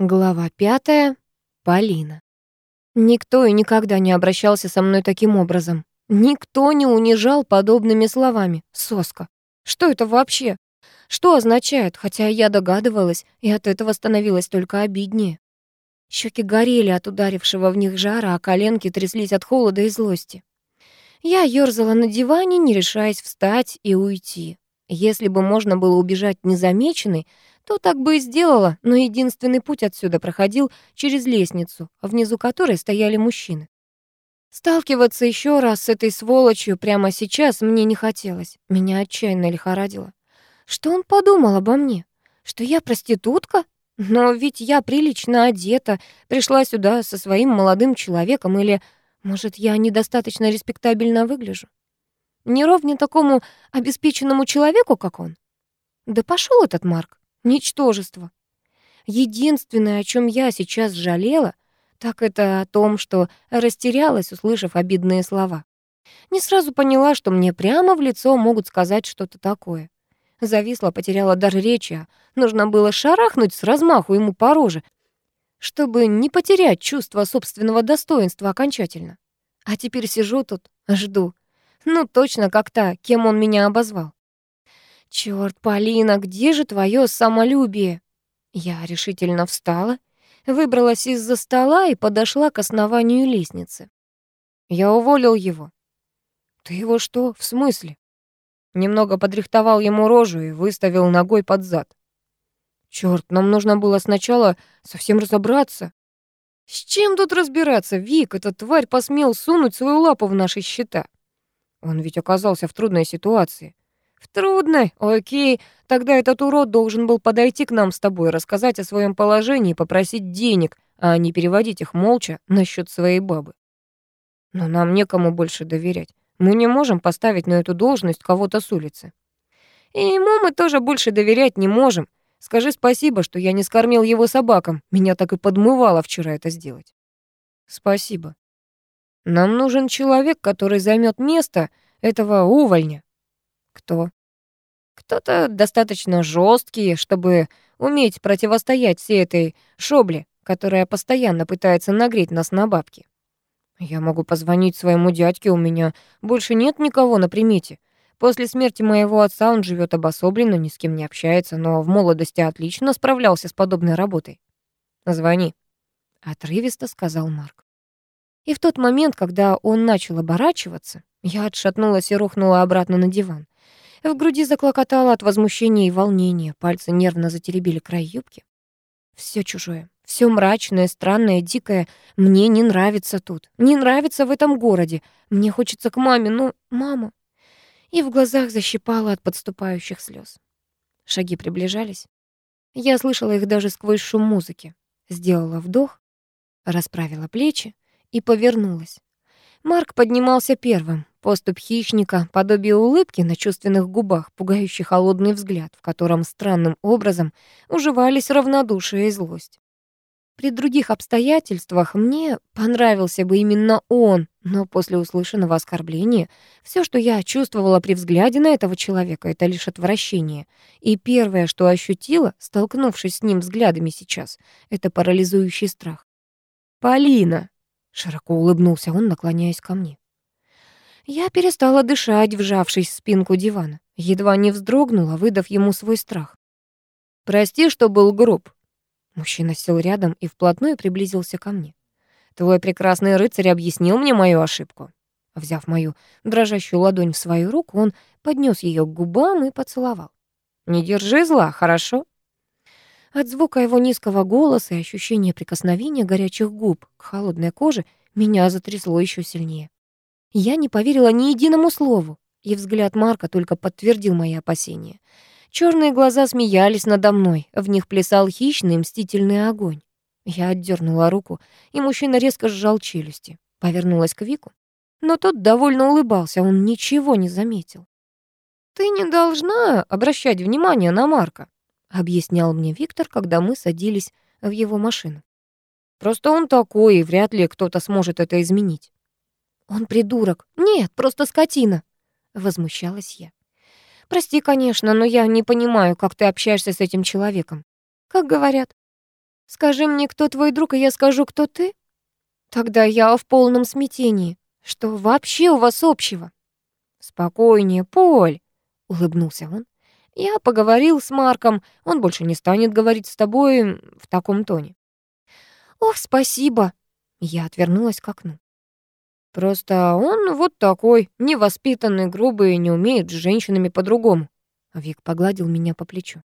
Глава пятая. Полина. Никто и никогда не обращался со мной таким образом. Никто не унижал подобными словами. Соска. Что это вообще? Что означает? Хотя я догадывалась, и от этого становилось только обиднее. Щеки горели от ударившего в них жара, а коленки тряслись от холода и злости. Я ёрзала на диване, не решаясь встать и уйти. Если бы можно было убежать незамеченной, то так бы и сделала, но единственный путь отсюда проходил через лестницу, внизу которой стояли мужчины. Сталкиваться еще раз с этой сволочью прямо сейчас мне не хотелось. Меня отчаянно лихорадило. Что он подумал обо мне? Что я проститутка? Но ведь я прилично одета, пришла сюда со своим молодым человеком или, может, я недостаточно респектабельно выгляжу? Не ровне такому обеспеченному человеку, как он? Да пошел этот Марк. Ничтожество. Единственное, о чем я сейчас жалела, так это о том, что растерялась, услышав обидные слова. Не сразу поняла, что мне прямо в лицо могут сказать что-то такое. Зависла, потеряла дар речи, а нужно было шарахнуть с размаху ему по роже, чтобы не потерять чувство собственного достоинства окончательно. А теперь сижу тут, жду. Ну, точно как та, кем он меня обозвал. «Чёрт, Полина, где же твое самолюбие?» Я решительно встала, выбралась из-за стола и подошла к основанию лестницы. Я уволил его. «Ты его что? В смысле?» Немного подрихтовал ему рожу и выставил ногой под зад. «Чёрт, нам нужно было сначала совсем разобраться». «С чем тут разбираться, Вик? Этот тварь посмел сунуть свою лапу в наши счета. Он ведь оказался в трудной ситуации. В трудной? Окей. Тогда этот урод должен был подойти к нам с тобой, рассказать о своем положении и попросить денег, а не переводить их молча на счет своей бабы. Но нам некому больше доверять. Мы не можем поставить на эту должность кого-то с улицы. И ему мы тоже больше доверять не можем. Скажи спасибо, что я не скормил его собакам. Меня так и подмывало вчера это сделать. Спасибо. Нам нужен человек, который займет место этого увольня. Кто? Кто-то достаточно жесткий, чтобы уметь противостоять всей этой шобле, которая постоянно пытается нагреть нас на бабки. Я могу позвонить своему дядьке, у меня больше нет никого на примете. После смерти моего отца он живет обособленно, ни с кем не общается, но в молодости отлично справлялся с подобной работой. «Звони», — отрывисто сказал Марк. И в тот момент, когда он начал оборачиваться, я отшатнулась и рухнула обратно на диван. В груди заклокотало от возмущения и волнения, пальцы нервно затеребили край юбки. Все чужое, все мрачное, странное, дикое. Мне не нравится тут, не нравится в этом городе. Мне хочется к маме, но мама... И в глазах защипало от подступающих слез. Шаги приближались. Я слышала их даже сквозь шум музыки. Сделала вдох, расправила плечи и повернулась. Марк поднимался первым, Поступ хищника, подобие улыбки на чувственных губах, пугающий холодный взгляд, в котором странным образом уживались равнодушие и злость. При других обстоятельствах мне понравился бы именно он, но после услышанного оскорбления все, что я чувствовала при взгляде на этого человека, это лишь отвращение. И первое, что ощутила, столкнувшись с ним взглядами сейчас, это парализующий страх. «Полина!» — широко улыбнулся он, наклоняясь ко мне. Я перестала дышать, вжавшись в спинку дивана. Едва не вздрогнула, выдав ему свой страх. «Прости, что был груб». Мужчина сел рядом и вплотную приблизился ко мне. «Твой прекрасный рыцарь объяснил мне мою ошибку». Взяв мою дрожащую ладонь в свою руку, он поднес ее к губам и поцеловал. «Не держи зла, хорошо?» От звука его низкого голоса и ощущения прикосновения горячих губ к холодной коже меня затрясло еще сильнее. Я не поверила ни единому слову, и взгляд Марка только подтвердил мои опасения. Черные глаза смеялись надо мной, в них плясал хищный мстительный огонь. Я отдернула руку, и мужчина резко сжал челюсти. Повернулась к Вику. Но тот довольно улыбался, он ничего не заметил. «Ты не должна обращать внимание на Марка», объяснял мне Виктор, когда мы садились в его машину. «Просто он такой, и вряд ли кто-то сможет это изменить». «Он придурок. Нет, просто скотина», — возмущалась я. «Прости, конечно, но я не понимаю, как ты общаешься с этим человеком. Как говорят, Скажи мне, кто твой друг, и я скажу, кто ты? Тогда я в полном смятении. Что вообще у вас общего? Спокойнее, Поль, улыбнулся он. Я поговорил с Марком, он больше не станет говорить с тобой в таком тоне. Ох, спасибо. Я отвернулась к окну. Просто он вот такой, невоспитанный, грубый, не умеет с женщинами по-другому. Вик погладил меня по плечу.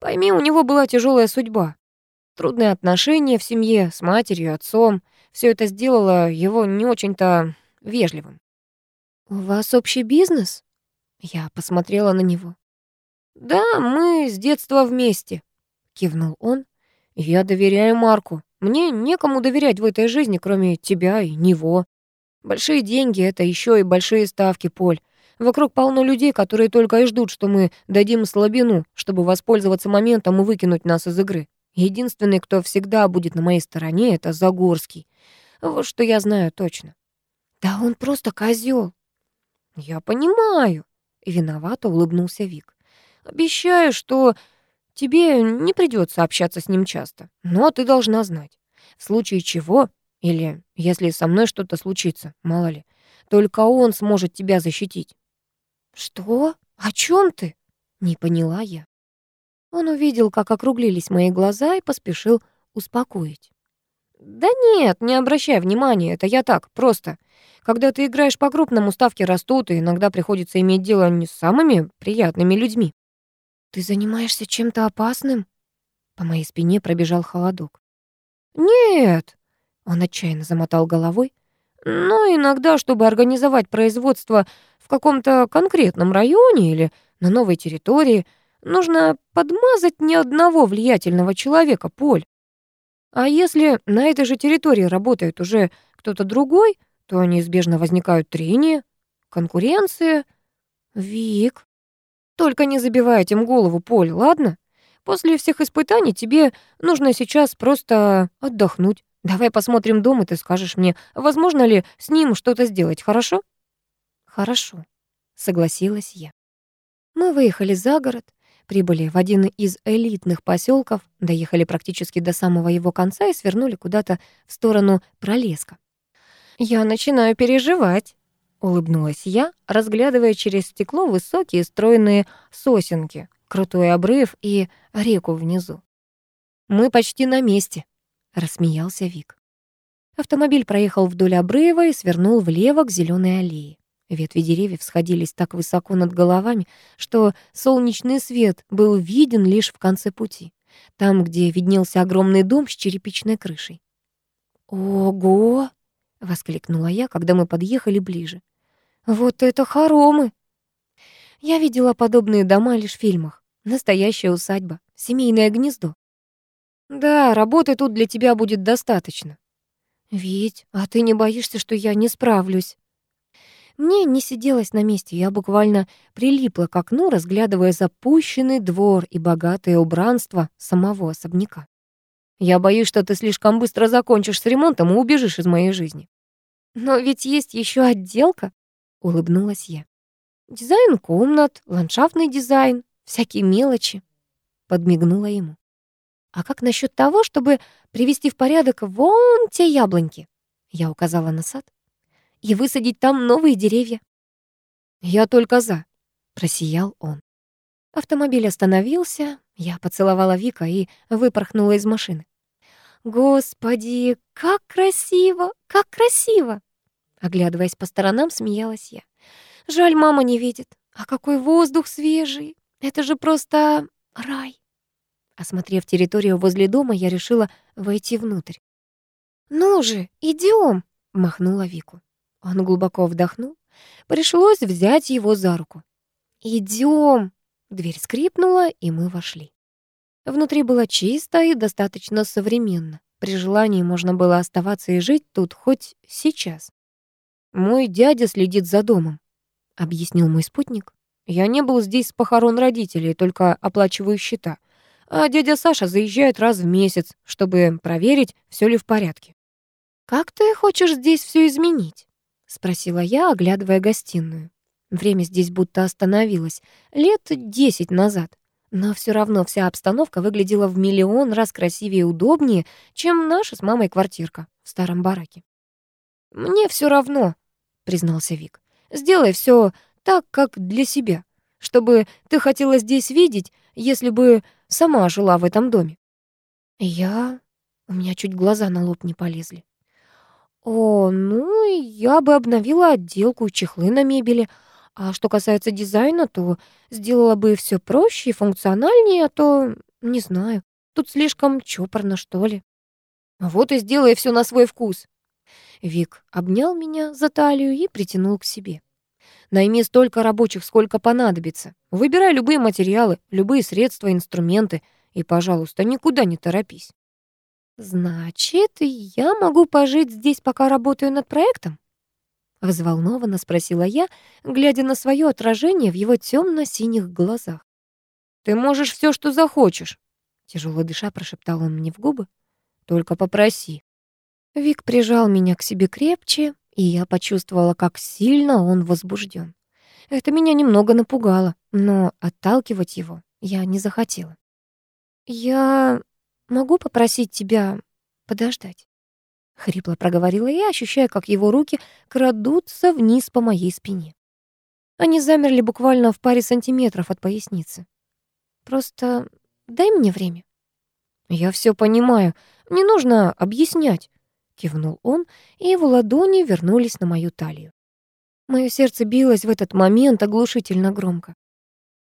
Пойми, у него была тяжелая судьба. Трудные отношения в семье с матерью, отцом. Все это сделало его не очень-то вежливым. «У вас общий бизнес?» Я посмотрела на него. «Да, мы с детства вместе», — кивнул он. «Я доверяю Марку. Мне некому доверять в этой жизни, кроме тебя и него. Большие деньги — это еще и большие ставки, Поль. Вокруг полно людей, которые только и ждут, что мы дадим слабину, чтобы воспользоваться моментом и выкинуть нас из игры. Единственный, кто всегда будет на моей стороне, это Загорский. Вот что я знаю точно. Да он просто козел. Я понимаю. Виновато улыбнулся Вик. Обещаю, что тебе не придется общаться с ним часто, но ты должна знать. В случае чего, или если со мной что-то случится, мало ли, только он сможет тебя защитить. «Что? О чем ты?» — не поняла я. Он увидел, как округлились мои глаза и поспешил успокоить. «Да нет, не обращай внимания, это я так, просто. Когда ты играешь по-крупному, ставки растут, и иногда приходится иметь дело не с самыми приятными людьми». «Ты занимаешься чем-то опасным?» По моей спине пробежал холодок. «Нет!» — он отчаянно замотал головой. «Но иногда, чтобы организовать производство в каком-то конкретном районе или на новой территории, нужно подмазать ни одного влиятельного человека, Поль. А если на этой же территории работает уже кто-то другой, то неизбежно возникают трения, конкуренция. Вик, только не забивай этим голову, Поль, ладно? После всех испытаний тебе нужно сейчас просто отдохнуть. Давай посмотрим дом, и ты скажешь мне, возможно ли с ним что-то сделать, хорошо? «Хорошо», — согласилась я. Мы выехали за город, прибыли в один из элитных поселков, доехали практически до самого его конца и свернули куда-то в сторону Пролеска. «Я начинаю переживать», — улыбнулась я, разглядывая через стекло высокие стройные сосенки, крутой обрыв и реку внизу. «Мы почти на месте», — рассмеялся Вик. Автомобиль проехал вдоль обрыва и свернул влево к зеленой аллее. Ветви деревьев сходились так высоко над головами, что солнечный свет был виден лишь в конце пути, там, где виднелся огромный дом с черепичной крышей. «Ого!» — воскликнула я, когда мы подъехали ближе. «Вот это хоромы!» Я видела подобные дома лишь в фильмах. Настоящая усадьба, семейное гнездо. «Да, работы тут для тебя будет достаточно». «Ведь, а ты не боишься, что я не справлюсь?» Мне не сиделось на месте, я буквально прилипла к окну, разглядывая запущенный двор и богатое убранство самого особняка. Я боюсь, что ты слишком быстро закончишь с ремонтом и убежишь из моей жизни. Но ведь есть еще отделка, улыбнулась я. Дизайн комнат, ландшафтный дизайн, всякие мелочи. Подмигнула ему. А как насчет того, чтобы привести в порядок вон те яблоньки? Я указала на сад и высадить там новые деревья. Я только за, просиял он. Автомобиль остановился, я поцеловала Вика и выпорхнула из машины. Господи, как красиво, как красиво! Оглядываясь по сторонам, смеялась я. Жаль, мама не видит. А какой воздух свежий! Это же просто рай. Осмотрев территорию возле дома, я решила войти внутрь. «Ну же, идем!» — махнула Вику. Он глубоко вдохнул. Пришлось взять его за руку. «Идем!» Дверь скрипнула, и мы вошли. Внутри было чисто и достаточно современно. При желании можно было оставаться и жить тут хоть сейчас. «Мой дядя следит за домом», — объяснил мой спутник. «Я не был здесь с похорон родителей, только оплачиваю счета. А дядя Саша заезжает раз в месяц, чтобы проверить, все ли в порядке». «Как ты хочешь здесь все изменить?» спросила я, оглядывая гостиную. Время здесь будто остановилось, лет десять назад. Но все равно вся обстановка выглядела в миллион раз красивее и удобнее, чем наша с мамой квартирка в старом бараке. «Мне все равно», — признался Вик. «Сделай все так, как для себя, чтобы ты хотела здесь видеть, если бы сама жила в этом доме». «Я...» У меня чуть глаза на лоб не полезли. «О, ну, я бы обновила отделку и чехлы на мебели, а что касается дизайна, то сделала бы все проще и функциональнее, а то, не знаю, тут слишком чопорно, что ли. Вот и сделай все на свой вкус. Вик обнял меня за талию и притянул к себе. Найми столько рабочих, сколько понадобится. Выбирай любые материалы, любые средства, инструменты. И, пожалуйста, никуда не торопись. Значит, я могу пожить здесь, пока работаю над проектом? Взволнованно спросила я, глядя на свое отражение в его темно-синих глазах. «Ты можешь все, что захочешь», — тяжело дыша прошептал он мне в губы. «Только попроси». Вик прижал меня к себе крепче, и я почувствовала, как сильно он возбужден. Это меня немного напугало, но отталкивать его я не захотела. «Я могу попросить тебя подождать?» — хрипло проговорила я, ощущая, как его руки крадутся вниз по моей спине. Они замерли буквально в паре сантиметров от поясницы. «Просто дай мне время». «Я все понимаю. Не нужно объяснять», — кивнул он, и его ладони вернулись на мою талию. Моё сердце билось в этот момент оглушительно громко.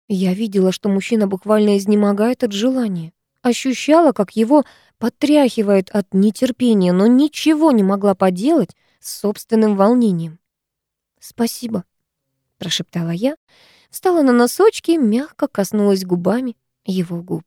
Я видела, что мужчина буквально изнемогает от желания. Ощущала, как его потряхивает от нетерпения, но ничего не могла поделать с собственным волнением. «Спасибо», — прошептала я, встала на носочки мягко коснулась губами его губ.